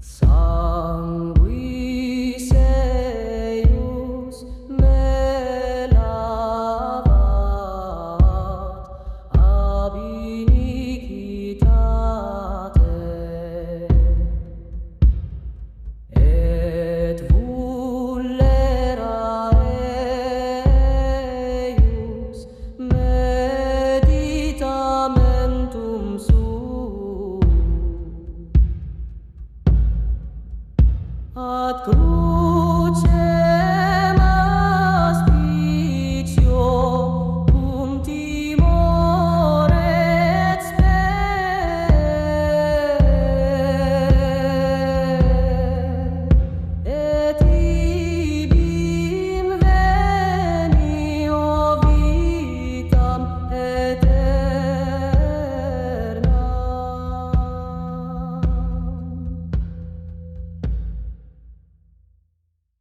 So. cruz.